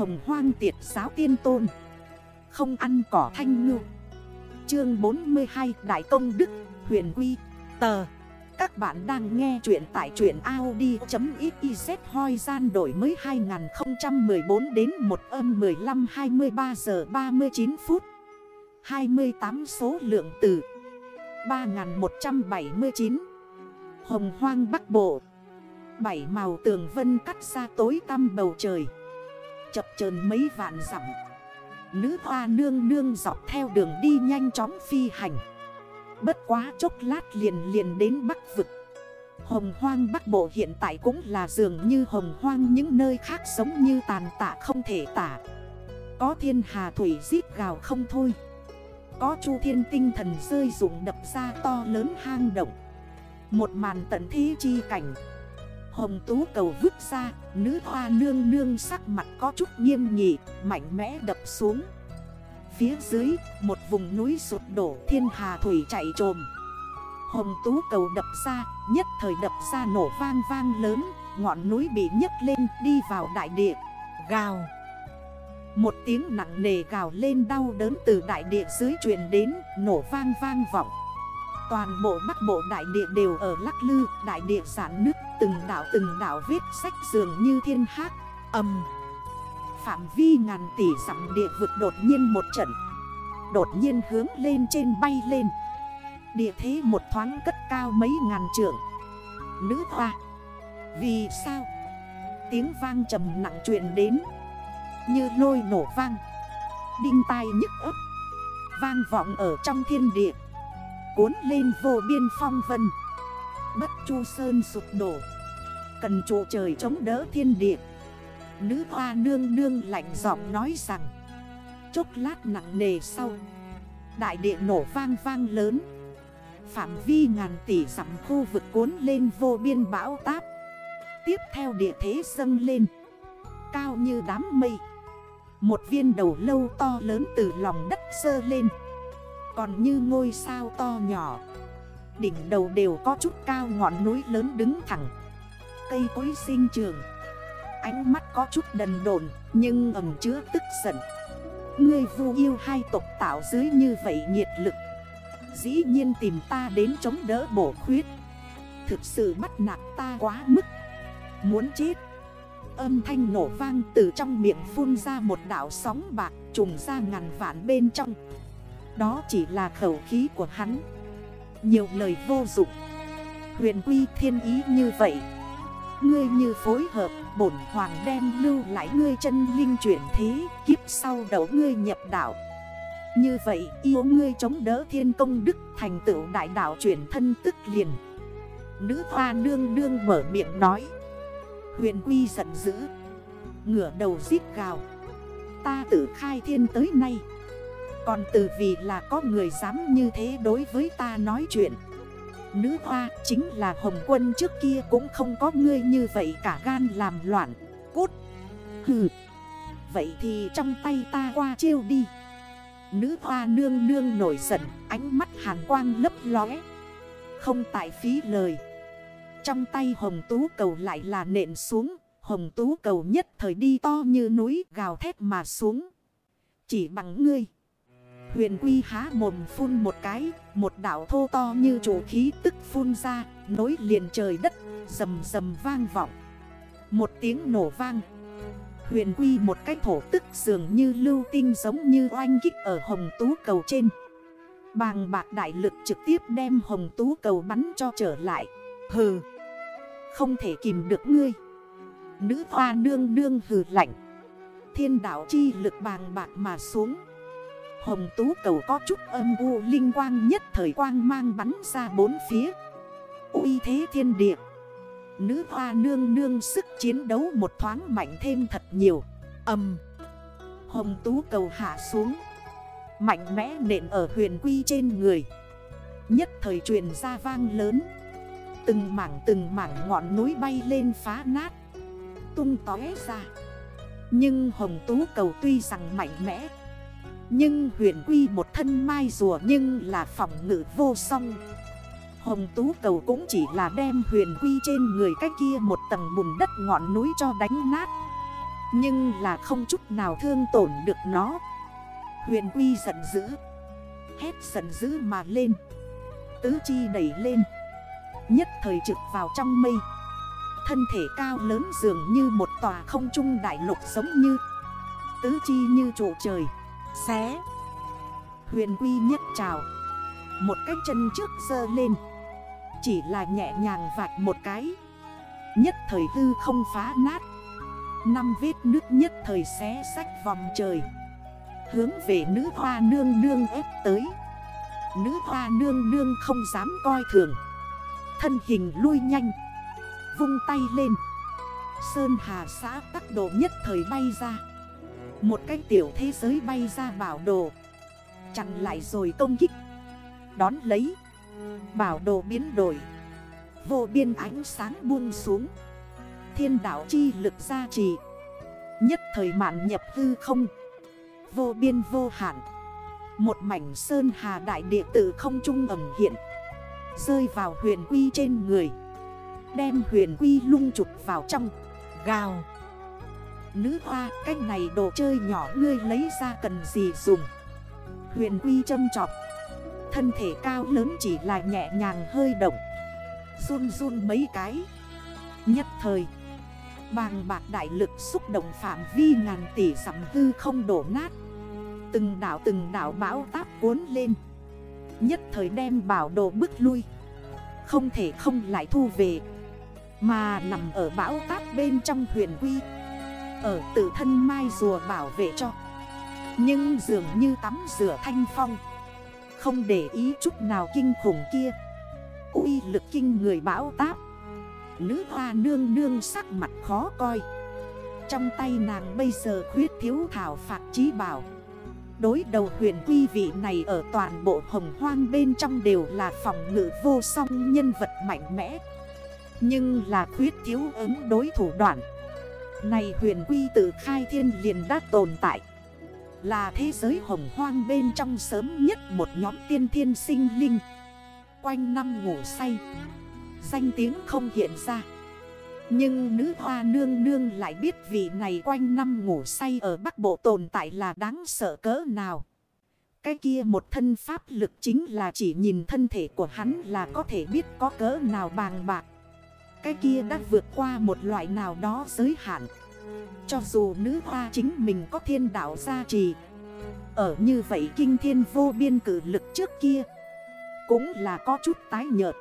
Hồng hoang tiệt giáo tiên tôn. Không ăn cỏ thanh ngư. Chương 42 Đại công đức, huyền quy, tờ. Các bạn đang nghe chuyện tại chuyện Audi.xyz hoi gian đổi mới 2014 đến 1 âm 15 23 giờ 39 phút. 28 số lượng từ 3179 Hồng hoang bắc bộ. Bảy màu tường vân cắt ra tối tăm bầu trời. Chập chờn mấy vạn dặm. Nữ hoa nương nương dọc theo đường đi nhanh chóng phi hành. Bất quá chốc lát liền liền đến Bắc Vực. Hồng hoang Bắc Bộ hiện tại cũng là dường như hồng hoang những nơi khác giống như tàn tạ không thể tả. Có thiên hà thủy giết gào không thôi. Có chu thiên tinh thần rơi rụng đập ra to lớn hang động. Một màn tận thế chi cảnh. Hồng tú cầu vứt ra, Nữ hoa nương nương sắc mặt có chút nghiêm nghị, Mạnh mẽ đập xuống. Phía dưới, một vùng núi sụt đổ, thiên hà thủy chạy trồm. Hồng tú cầu đập ra, Nhất thời đập ra nổ vang vang lớn, Ngọn núi bị nhấc lên, đi vào đại địa. Gào. Một tiếng nặng nề gào lên đau đớn từ đại địa dưới truyền đến, Nổ vang vang vọng. Toàn bộ bắc bộ đại địa đều ở lắc lư, Đại địa sản nước từng đảo từng đảo viết sách dường như thiên hát Âm. Phạm vi ngàn tỷ dặm địa vực đột nhiên một trận, Đột nhiên hướng lên trên bay lên. Địa thế một thoáng cất cao mấy ngàn trượng. Nữ hoa, Vì sao? Tiếng vang trầm nặng truyền đến, Như lôi nổ vang. Đinh tai nhức ấp Vang vọng ở trong thiên địa, Cuốn lên vô biên phong vân chu sơn sụp đổ. Cần trụ trời chống đỡ thiên địa. Nữ hoa nương nương lạnh giọng nói rằng, Chốc lát nặng nề sau, Đại địa nổ vang vang lớn. Phạm vi ngàn tỷ dặm khu vực cuốn lên vô biên bão táp. Tiếp theo địa thế dâng lên. Cao như đám mây. Một viên đầu lâu to lớn từ lòng đất sơ lên. Còn như ngôi sao to nhỏ. Đỉnh đầu đều có chút cao ngọn núi lớn đứng thẳng. Cây cối sinh trường Ánh mắt có chút đần đồn Nhưng ẩm chứa tức giận. Ngươi vu yêu hai tộc tạo dưới như vậy nhiệt lực. Dĩ nhiên tìm ta đến chống đỡ bổ khuyết. Thực sự bắt nạt ta quá mức. Muốn chết. Âm thanh nổ vang từ trong miệng phun ra một đảo sóng bạc Trùng ra ngàn vạn bên trong. Đó chỉ là khẩu khí của hắn. Nhiều lời vô dụng. Huyền quy thiên ý như vậy. Ngươi như phối hợp, bổn hoàng đem lưu lại ngươi chân linh chuyển thế, Kiếp sau đầu ngươi nhập đảo Như vậy, yêu ngươi chống đỡ thiên công đức thành tựu đại đảo chuyển thân tức liền. Nữ hoa nương nương mở miệng nói. Huyền quy giận dữ. Ngửa đầu giết gào. Ta tự khai thiên tới nay. Còn từ vì là có người dám như thế đối với ta nói chuyện. Nữ hoa chính là hồng quân trước kia cũng không có ngươi như vậy cả gan làm loạn. Cút. Hừ. Vậy thì trong tay ta qua chiêu đi. Nữ hoa nương nương nổi giận, Ánh mắt hàn quang lấp lóe. Không tại phí lời. Trong tay hồng tú cầu lại là nện xuống. Hồng tú cầu nhất thời đi to như núi gào thét mà xuống. Chỉ bằng ngươi. Huyền Quy há mồm phun một cái, một đảo thô to như chủ khí tức phun ra, nối liền trời đất, rầm rầm vang vọng. Một tiếng nổ vang. Huyền Quy một cái thổ tức dường như lưu tinh giống như oanh kích ở hồng tú cầu trên. Bàng bạc đại lực trực tiếp đem hồng tú cầu bắn cho trở lại. Hừ, không thể kìm được ngươi. Nữ hoa nương nương hừ lạnh. Thiên đảo chi lực bàng bạc mà xuống. Hồng tú cầu có chút âm u linh quang nhất thời quang mang bắn ra bốn phía. Uy thế thiên địa. Nữ hoa nương nương sức chiến đấu một thoáng mạnh thêm thật nhiều. Âm. Hồng tú cầu hạ xuống. Mạnh mẽ nện ở huyền quy trên người. Nhất thời truyền ra vang lớn. Từng mảng từng mảng ngọn núi bay lên phá nát. Tung tóe ra. Nhưng hồng tú cầu tuy rằng mạnh mẽ nhưng huyền quy một thân mai rùa nhưng là phòng ngự vô song. Hồng Tú Cầu cũng chỉ là đem huyền quy trên người cái kia một tầng bùn đất ngọn núi cho đánh nát. Nhưng là không chút nào thương tổn được nó. Huyền Quy giận dữ. Hét giận dữ mà lên. Tứ chi đẩy lên. Nhất thời trực vào trong mây. Thân thể cao lớn dường như một tòa không trung đại lục giống như. Tứ chi như trụ trời. Xé. Huyền Quy nhất trào Một cái chân trước dơ lên. Chỉ là nhẹ nhàng vạch một cái. Nhất thời hư không phá nát. Năm vết nước nhất thời xé sách vòng trời. Hướng về nữ hoa nương nương ép tới. Nữ hoa nương nương không dám coi thường. Thân hình lui nhanh. Vung tay lên. Sơn hà xã tắc độ nhất thời bay ra. Một cái tiểu thế giới bay ra bảo đồ. Chặn lại rồi công kích. Đón lấy. Bảo đồ biến đổi. Vô biên ánh sáng buông xuống. Thiên đảo chi lực gia trì. Nhất thời mạn nhập hư không. Vô biên vô hạn. Một mảnh sơn hà đại địa tử không trung ẩm hiện. Rơi vào huyền quy trên người. Đem huyền quy lung trục vào trong. Gào. Nữ hoa cách này đồ chơi nhỏ ngươi lấy ra cần gì dùng? Huyền quy châm trọc Thân thể cao lớn chỉ là nhẹ nhàng hơi động. Run run mấy cái. Nhất thời, Bàng bạc đại lực xúc động phạm vi ngàn tỷ sắm hư không đổ nát. Từng đảo từng đảo bão táp cuốn lên. Nhất thời đem bảo đồ bước lui. Không thể không lại thu về. Mà nằm ở bão táp bên trong huyền quy ở tự thân mai rùa bảo vệ cho. Nhưng dường như tắm rửa thanh phong. Không để ý chút nào kinh khủng kia. Uy lực kinh người bão táp. Nữ hoa nương nương sắc mặt khó coi. Trong tay nàng bây giờ khuyết thiếu thảo phạt trí bảo. Đối đầu huyền quy vị này ở toàn bộ hồng hoang bên trong đều là phòng ngự vô song nhân vật mạnh mẽ. Nhưng là khuyết thiếu ứng đối thủ đoạn. Này huyền quy tự khai thiên liền đã tồn tại Là thế giới hồng hoang bên trong sớm nhất một nhóm tiên thiên sinh linh Quanh năm ngủ say Danh tiếng không hiện ra Nhưng nữ hoa nương nương lại biết vị này quanh năm ngủ say ở Bắc Bộ tồn tại là đáng sợ cỡ nào. Cái kia một thân pháp lực chính là chỉ nhìn thân thể của hắn là có thể biết có cỡ nào bàng bạc. Cái kia đã vượt qua một loại nào đó giới hạn. Cho dù nữ hoa chính mình có thiên đạo gia trì. Ở như vậy kinh thiên vô biên cử lực trước kia. Cũng là có chút tái nhợt.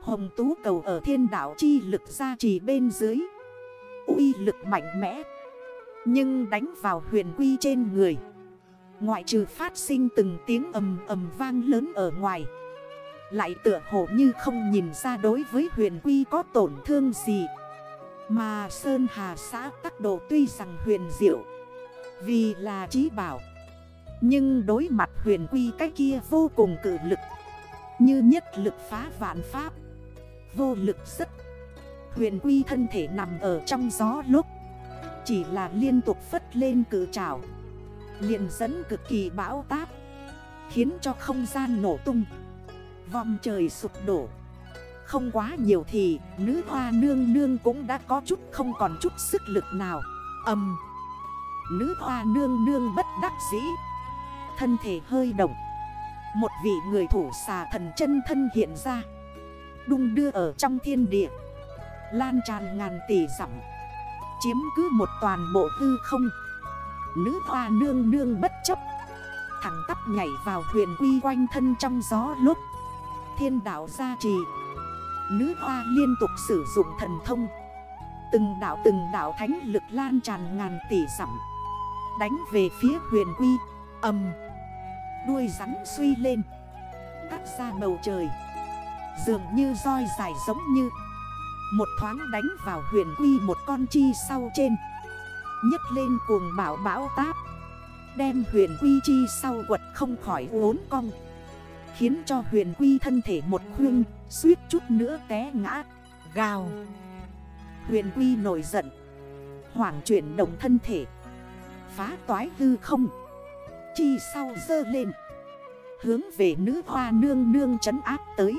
Hồng tú cầu ở thiên đạo chi lực gia trì bên dưới, uy lực mạnh mẽ, Nhưng đánh vào huyền quy trên người Ngoại trừ phát sinh từng tiếng ầm ầm vang lớn ở ngoài lại tựa hồ như không nhìn ra đối với huyền quy có tổn thương gì. Mà Sơn Hà xã tắc độ tuy rằng huyền diệu, Vì là trí bảo. Nhưng đối mặt huyền quy cái kia vô cùng cử lực. Như nhất lực phá vạn pháp, vô lực rất. Huyền quy thân thể nằm ở trong gió lúc, Chỉ là liên tục phất lên cử trào. Liền dẫn cực kỳ bão táp, Khiến cho không gian nổ tung. Vòng trời sụp đổ. Không quá nhiều thì, nữ hoa nương nương cũng đã có chút không còn chút sức lực nào. Âm. Nữ hoa nương nương bất đắc dĩ. Thân thể hơi động. Một vị người thủ xà thần chân thân hiện ra. Đung đưa ở trong thiên địa. Lan tràn ngàn tỷ dặm. Chiếm cứ một toàn bộ hư không. Nữ hoa nương nương bất chấp. Thẳng tắp nhảy vào huyền quy quanh thân trong gió lúc Thiên đảo gia trì. Nữ hoa liên tục sử dụng thần thông. Từng đảo từng đảo thánh lực lan tràn ngàn tỷ dặm. Đánh về phía huyền quy Âm Đuôi rắn suy lên. Cắt ra bầu trời. Dường như roi dài giống như. Một thoáng đánh vào huyền quy một con chi sau trên. Nhấc lên cuồng bảo bão táp. Đem huyền quy chi sau quật không khỏi uốn cong. Khiến cho huyền quy thân thể một khuyên Suýt chút nữa té ngã. Gào. Huyền quy nổi giận. Hoảng chuyển động thân thể. Phá toái hư không. Chi sau dơ lên. Hướng về nữ hoa nương nương trấn áp tới.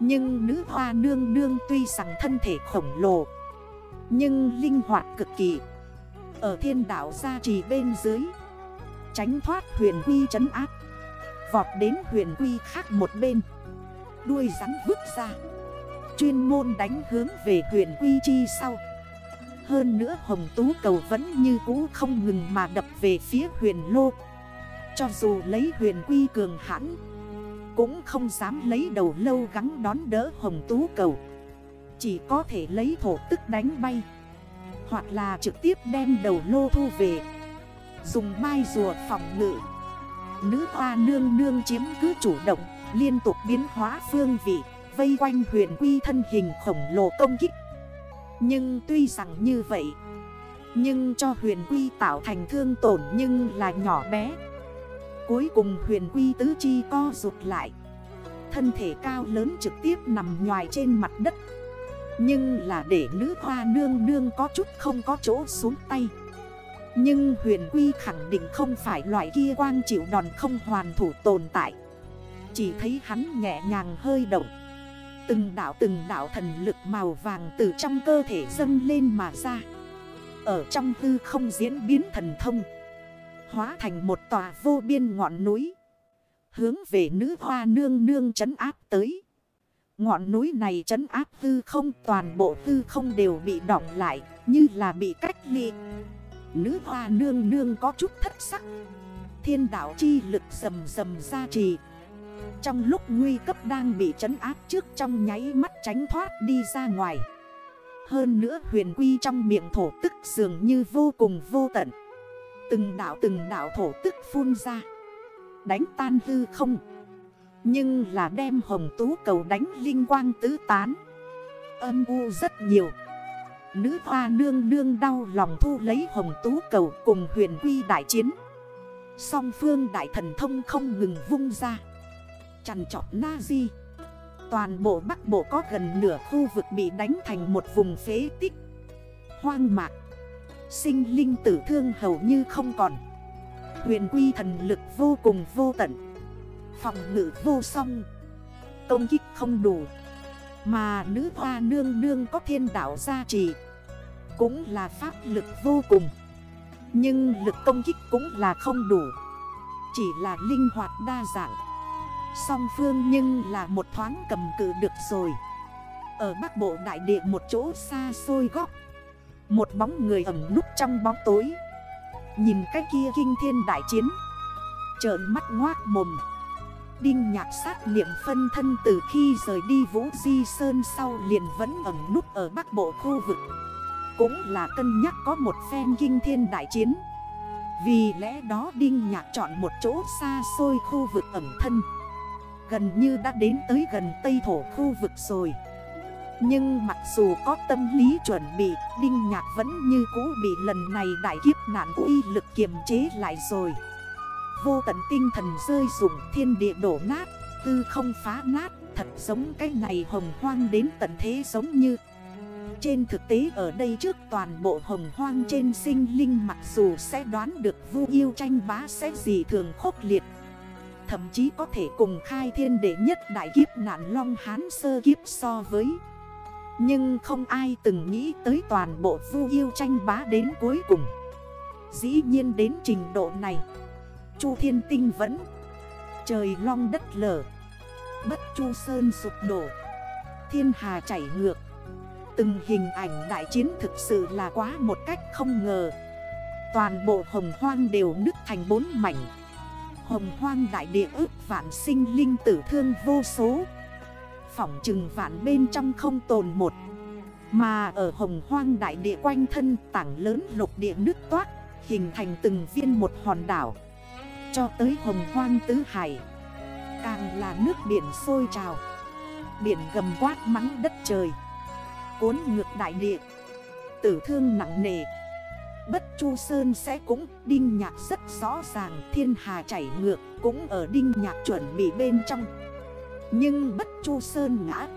Nhưng nữ hoa nương nương tuy rằng thân thể khổng lồ Nhưng linh hoạt cực kỳ. Ở thiên đảo gia trì bên dưới Tránh thoát huyền quy trấn áp Vọt đến huyền quy khác một bên. Đuôi rắn vứt ra. Chuyên môn đánh hướng về huyền quy chi sau. Hơn nữa hồng tú cầu vẫn như cũ không ngừng mà đập về phía huyền lô. Cho dù lấy huyền quy cường hãn, Cũng không dám lấy đầu lâu gắn đón đỡ hồng tú cầu. Chỉ có thể lấy thổ tức đánh bay, Hoặc là trực tiếp đem đầu lô thu về. Dùng mai rùa phòng ngự. Nữ hoa nương nương chiếm cứ chủ động, Liên tục biến hóa phương vị, Vây quanh huyền quy thân hình khổng lồ công kích. Nhưng tuy rằng như vậy, Nhưng cho huyền quy tạo thành thương tổn nhưng là nhỏ bé. Cuối cùng huyền quy tứ chi co rụt lại. Thân thể cao lớn trực tiếp nằm ngoài trên mặt đất. Nhưng là để nữ hoa nương nương có chút không có chỗ xuống tay. Nhưng huyền quy khẳng định không phải loại kia quang chịu đòn không hoàn thủ tồn tại. Chỉ thấy hắn nhẹ nhàng hơi động. Từng đảo từng đảo thần lực màu vàng từ trong cơ thể dâng lên mà ra. Ở trong hư không diễn biến thần thông. Hóa thành một tòa vô biên ngọn núi. Hướng về nữ hoa nương nương trấn áp tới. Ngọn núi này trấn áp hư không, toàn bộ hư không đều bị đỏng lại, Như là bị cách ly. Nữ hoa nương nương có chút thất sắc. Thiên đảo chi lực rầm rầm ra trì. Trong lúc nguy cấp đang bị trấn áp trước trong nháy mắt tránh thoát đi ra ngoài. Hơn nữa huyền quy trong miệng thổ tức dường như vô cùng vô tận. Từng đảo từng đảo thổ tức phun ra. Đánh tan hư không. Nhưng là đem hồng tú cầu đánh linh quang tứ tán. Âm u rất nhiều. Nữ hoa nương nương đau lòng thu lấy hồng tú cầu cùng huyền quy đại chiến. Song phương đại thần thông không ngừng vung ra. Chằn trọc na di. Toàn bộ bắc bộ có gần nửa khu vực bị đánh thành một vùng phế tích. Hoang mạc. Sinh linh tử thương hầu như không còn. Huyền quy thần lực vô cùng vô tận. Phòng ngự vô song. Công kích không đủ. Mà nữ hoa nương nương có thiên đảo gia trì, Cũng là pháp lực vô cùng. Nhưng lực công kích cũng là không đủ, Chỉ là linh hoạt đa dạng. Song phương nhưng là một thoáng cầm cự được rồi. Ở bắc bộ đại địa một chỗ xa xôi góc, Một bóng người ẩm núp trong bóng tối. Nhìn cái kia kinh thiên đại chiến, Trợn mắt ngoác mồm. Đinh nhạc sát niệm phân thân từ khi rời đi Vũ Di Sơn sau liền vẫn ẩn nút ở bắc bộ khu vực. Cũng là cân nhắc có một phen kinh thiên đại chiến. Vì lẽ đó Đinh Nhạc chọn một chỗ xa xôi khu vực ẩm thân. Gần như đã đến tới gần Tây Thổ khu vực rồi. Nhưng mặc dù có tâm lý chuẩn bị, Đinh Nhạc vẫn như cũ bị lần này đại kiếp nạn uy lực kiềm chế lại rồi. Vô tận tinh thần rơi rụng, thiên địa đổ nát, Tư không phá nát, Thật giống cái này hồng hoang đến tận thế giống như. Trên thực tế ở đây trước toàn bộ hồng hoang trên sinh linh Mặc dù sẽ đoán được vu yêu tranh bá sẽ gì thường khốc liệt, Thậm chí có thể cùng khai thiên đệ nhất đại kiếp nạn long hán sơ kiếp so với. Nhưng không ai từng nghĩ tới toàn bộ vu yêu tranh bá đến cuối cùng. Dĩ nhiên đến trình độ này Chu thiên tinh vẫn Trời long đất lở. Bất chu sơn sụp đổ. Thiên hà chảy ngược. Từng hình ảnh đại chiến thực sự là quá một cách không ngờ. Toàn bộ hồng hoang đều nứt thành bốn mảnh. Hồng hoang đại địa ước vạn sinh linh tử thương vô số. Phỏng chừng vạn bên trong không tồn một. Mà ở hồng hoang đại địa quanh thân tảng lớn lục địa nước toát, Hình thành từng viên một hòn đảo. Cho tới hồng hoang tứ hải. Càng là nước biển sôi trào, Biển gầm quát mắng đất trời, Cuốn ngược đại địa, Tử thương nặng nề. Bất Chu Sơn sẽ cũng, đinh nhạc rất rõ ràng, Thiên hà chảy ngược cũng ở đinh nhạc chuẩn bị bên trong. Nhưng bất chu sơn ngã,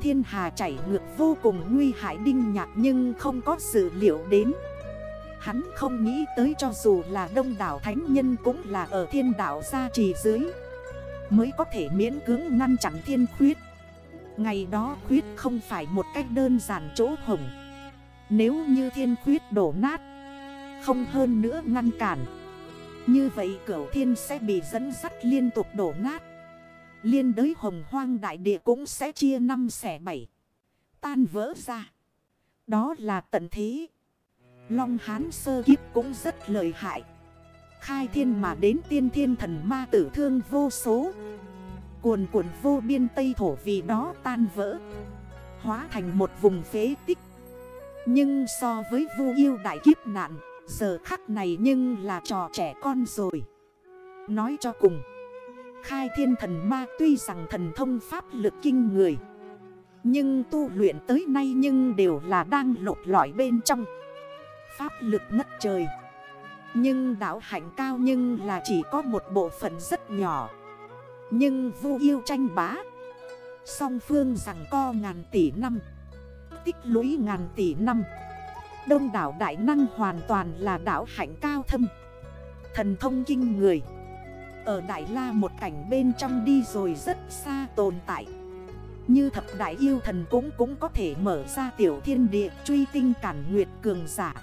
Thiên hà chảy ngược vô cùng nguy hại đinh nhạc nhưng không có sự liệu đến. Hắn không nghĩ tới cho dù là đông đảo thánh nhân cũng là ở thiên đảo gia trì dưới. Mới có thể miễn cưỡng ngăn chặn thiên khuyết. Ngày đó khuyết không phải một cách đơn giản chỗ hồng Nếu như thiên khuyết đổ nát, Không hơn nữa ngăn cản, Như vậy cửu thiên sẽ bị dẫn sắt liên tục đổ nát. Liên đới hồng hoang đại địa cũng sẽ chia năm xẻ bảy, Tan vỡ ra. Đó là tận thế. Long hán sơ kiếp cũng rất lợi hại. Khai thiên mà đến tiên thiên thần ma tử thương vô số. Cuồn cuộn vô biên tây thổ vì đó tan vỡ. Hóa thành một vùng phế tích. Nhưng so với vu yêu đại kiếp nạn, Giờ khắc này nhưng là trò trẻ con rồi. Nói cho cùng, Khai thiên thần ma tuy rằng thần thông pháp lực kinh người, Nhưng tu luyện tới nay nhưng đều là đang lột lõi bên trong. Pháp lực ngất trời. Nhưng đảo hạnh cao nhưng là chỉ có một bộ phận rất nhỏ. Nhưng vu yêu tranh bá. Song phương rằng co ngàn tỷ năm, Tích lũy ngàn tỷ năm. Đông đảo đại năng hoàn toàn là đảo hạnh cao thâm. Thần thông kinh người. Ở Đại La một cảnh bên trong đi rồi rất xa tồn tại. Như thập đại yêu thần cũng cũng có thể mở ra tiểu thiên địa, truy tinh cản nguyệt cường giả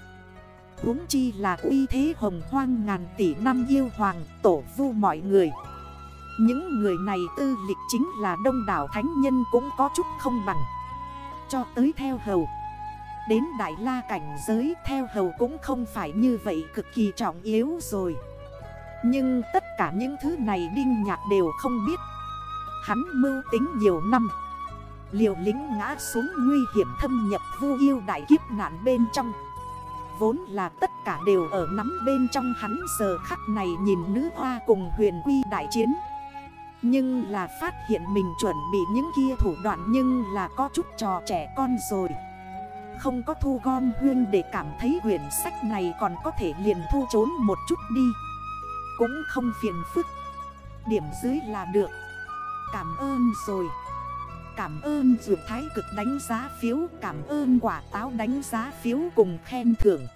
huống chi là uy thế hồng hoang ngàn tỷ năm yêu hoàng, tổ vu mọi người. Những người này tư lịch chính là đông đảo thánh nhân cũng có chút không bằng. Cho tới theo hầu, Đến đại la cảnh giới theo hầu cũng không phải như vậy cực kỳ trọng yếu rồi. Nhưng tất cả những thứ này Đinh Nhạc đều không biết. Hắn mưu tính nhiều năm, Liều lính ngã xuống nguy hiểm thâm nhập vu yêu đại kiếp nạn bên trong. Vốn là tất cả đều ở nắm bên trong hắn giờ khắc này nhìn nữ hoa cùng huyền quy đại chiến. Nhưng là phát hiện mình chuẩn bị những kia thủ đoạn nhưng là có chút trò trẻ con rồi. Không có thu gom huyên để cảm thấy huyền sách này còn có thể liền thu trốn một chút đi. Cũng không phiền phức. Điểm dưới là được. Cảm ơn rồi. Cảm ơn Dược Thái cực đánh giá phiếu, Cảm ơn quả táo đánh giá phiếu cùng khen thưởng.